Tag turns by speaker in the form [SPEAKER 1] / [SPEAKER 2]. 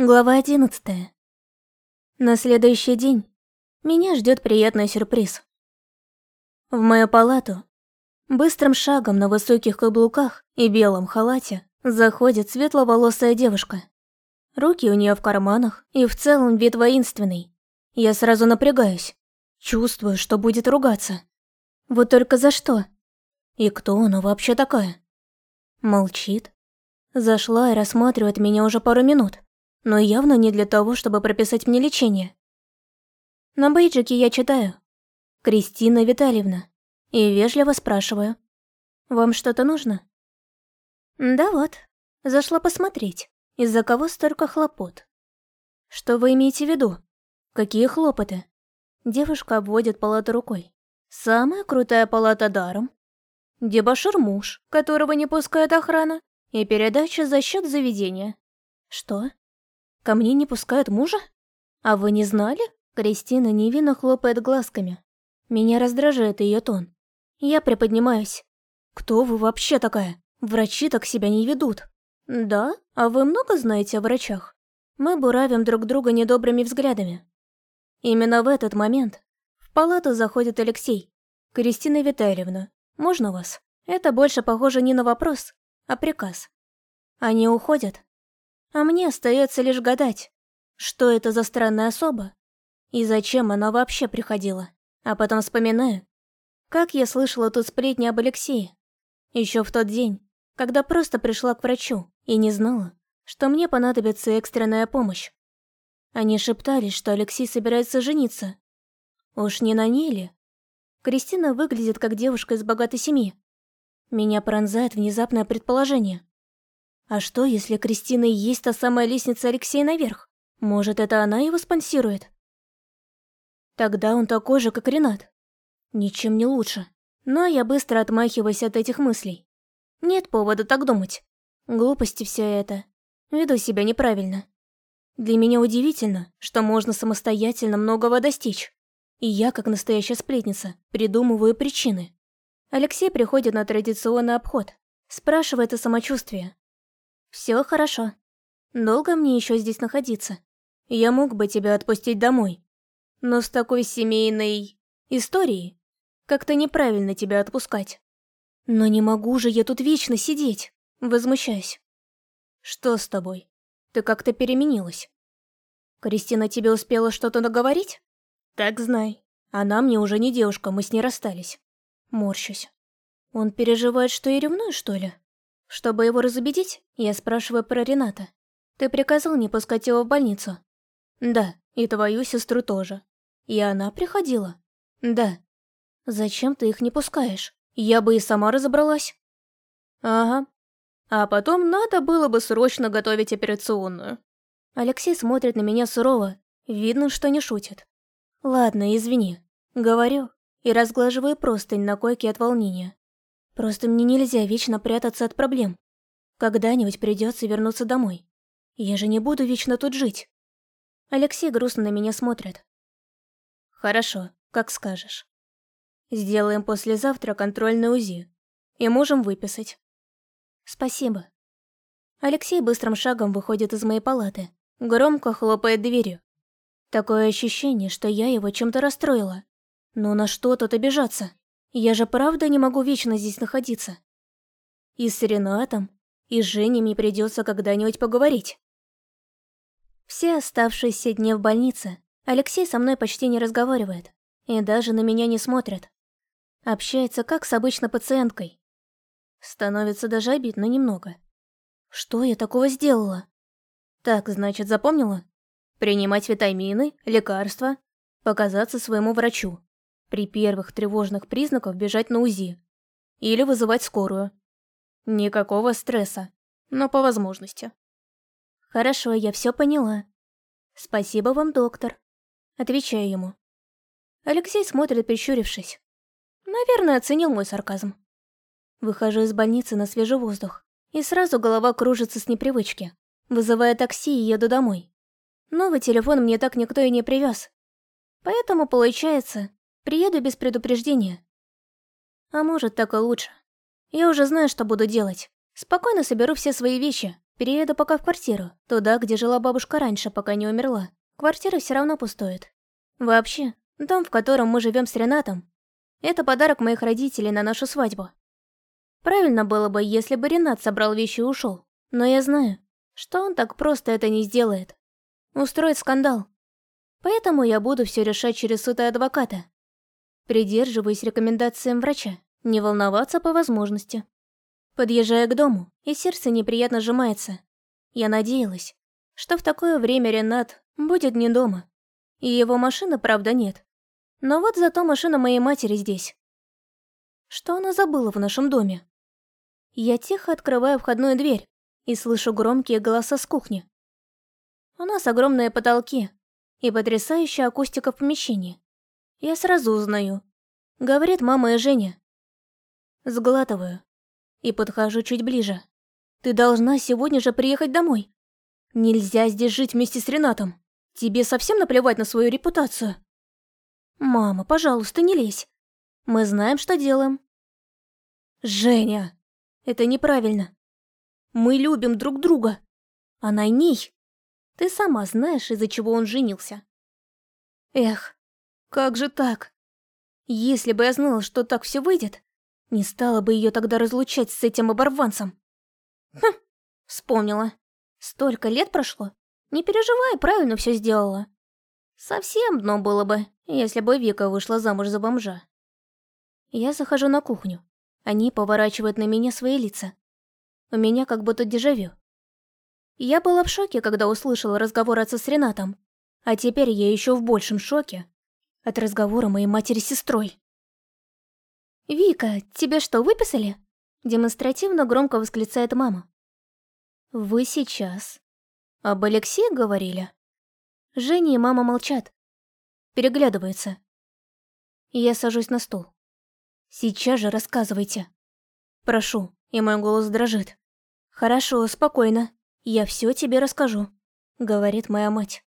[SPEAKER 1] Глава одиннадцатая. На следующий день меня ждет приятный сюрприз. В мою палату быстрым шагом на высоких каблуках и белом халате заходит светловолосая девушка. Руки у нее в карманах и в целом вид воинственный. Я сразу напрягаюсь, чувствую, что будет ругаться. Вот только за что? И кто она вообще такая? Молчит. Зашла и рассматривает меня уже пару минут но явно не для того, чтобы прописать мне лечение. На бейджике я читаю «Кристина Витальевна» и вежливо спрашиваю «Вам что-то нужно?» «Да вот, зашла посмотреть, из-за кого столько хлопот». «Что вы имеете в виду? Какие хлопоты?» Девушка обводит палату рукой. «Самая крутая палата даром. Дебошир муж, которого не пускает охрана, и передача за счет заведения». «Что?» Ко мне не пускают мужа? А вы не знали? Кристина невинно хлопает глазками. Меня раздражает ее тон. Я приподнимаюсь. Кто вы вообще такая? Врачи так себя не ведут. Да? А вы много знаете о врачах? Мы буравим друг друга недобрыми взглядами. Именно в этот момент в палату заходит Алексей. Кристина Витальевна, можно вас? Это больше похоже не на вопрос, а приказ. Они уходят, а мне остается лишь гадать, что это за странная особа и зачем она вообще приходила. А потом вспоминаю, как я слышала тут сплетни об Алексее. Еще в тот день, когда просто пришла к врачу и не знала, что мне понадобится экстренная помощь. Они шептались, что Алексей собирается жениться. Уж не на ней ли? Кристина выглядит как девушка из богатой семьи. Меня пронзает внезапное предположение. А что, если Кристина и есть та самая лестница Алексея наверх? Может, это она его спонсирует? Тогда он такой же, как Ренат. Ничем не лучше. Но я быстро отмахиваюсь от этих мыслей. Нет повода так думать. Глупости все это. Веду себя неправильно. Для меня удивительно, что можно самостоятельно многого достичь. И я, как настоящая сплетница, придумываю причины. Алексей приходит на традиционный обход. Спрашивает о самочувствии. Все хорошо. Долго мне еще здесь находиться? Я мог бы тебя отпустить домой. Но с такой семейной... историей как-то неправильно тебя отпускать. Но не могу же я тут вечно сидеть. Возмущаюсь. Что с тобой? Ты как-то переменилась. Кристина тебе успела что-то наговорить? Так знай. Она мне уже не девушка, мы с ней расстались. Морщусь. Он переживает, что я ревную, что ли? Чтобы его разубедить, я спрашиваю про Рената. Ты приказал не пускать его в больницу? Да, и твою сестру тоже. И она приходила? Да. Зачем ты их не пускаешь? Я бы и сама разобралась. Ага. А потом надо было бы срочно готовить операционную. Алексей смотрит на меня сурово, видно, что не шутит. Ладно, извини. Говорю и разглаживаю простынь на койке от волнения. Просто мне нельзя вечно прятаться от проблем. Когда-нибудь придется вернуться домой. Я же не буду вечно тут жить. Алексей грустно на меня смотрит. Хорошо, как скажешь. Сделаем послезавтра контрольный УЗИ. И можем выписать. Спасибо. Алексей быстрым шагом выходит из моей палаты. Громко хлопает дверью. Такое ощущение, что я его чем-то расстроила. Но на что тут обижаться? Я же правда не могу вечно здесь находиться. И с Ренатом, и с Женей мне придется когда-нибудь поговорить. Все оставшиеся дни в больнице Алексей со мной почти не разговаривает и даже на меня не смотрит. Общается как с обычной пациенткой. Становится даже обидно немного. Что я такого сделала? Так, значит, запомнила? Принимать витамины, лекарства, показаться своему врачу. При первых тревожных признаках бежать на УЗИ. Или вызывать скорую. Никакого стресса, но по возможности. Хорошо, я все поняла. Спасибо вам, доктор. Отвечаю ему. Алексей смотрит, прищурившись. Наверное, оценил мой сарказм. Выхожу из больницы на свежий воздух. И сразу голова кружится с непривычки. Вызывая такси и еду домой. Новый телефон мне так никто и не привез. Поэтому получается, Приеду без предупреждения. А может, так и лучше. Я уже знаю, что буду делать. Спокойно соберу все свои вещи, Перееду пока в квартиру, туда, где жила бабушка раньше, пока не умерла. Квартира все равно пустует. Вообще, дом, в котором мы живем с Ренатом, это подарок моих родителей на нашу свадьбу. Правильно было бы, если бы Ренат собрал вещи и ушел. Но я знаю, что он так просто это не сделает. Устроит скандал. Поэтому я буду все решать через суд и адвоката. Придерживаясь рекомендациям врача, не волноваться по возможности. Подъезжая к дому, и сердце неприятно сжимается. Я надеялась, что в такое время Ренат будет не дома. И его машины, правда, нет. Но вот зато машина моей матери здесь. Что она забыла в нашем доме? Я тихо открываю входную дверь и слышу громкие голоса с кухни. У нас огромные потолки и потрясающая акустика в помещении. Я сразу узнаю. Говорит мама и Женя. Сглатываю и подхожу чуть ближе. Ты должна сегодня же приехать домой. Нельзя здесь жить вместе с Ренатом. Тебе совсем наплевать на свою репутацию? Мама, пожалуйста, не лезь. Мы знаем, что делаем. Женя, это неправильно. Мы любим друг друга. А на ней... Ты сама знаешь, из-за чего он женился. Эх, как же так? Если бы я знала, что так все выйдет, не стала бы ее тогда разлучать с этим оборванцем. Хм, вспомнила. Столько лет прошло. Не переживай, правильно все сделала. Совсем дно было бы, если бы Вика вышла замуж за бомжа. Я захожу на кухню. Они поворачивают на меня свои лица. У меня как будто дежавю. Я была в шоке, когда услышала разговор отца с Ренатом. А теперь я еще в большем шоке от разговора моей матери с сестрой. «Вика, тебе что, выписали?» Демонстративно громко восклицает мама. «Вы сейчас...» «Об Алексее говорили?» Женя и мама молчат. Переглядываются. Я сажусь на стул. «Сейчас же рассказывайте». Прошу, и мой голос дрожит. «Хорошо, спокойно. Я все тебе расскажу», — говорит моя мать.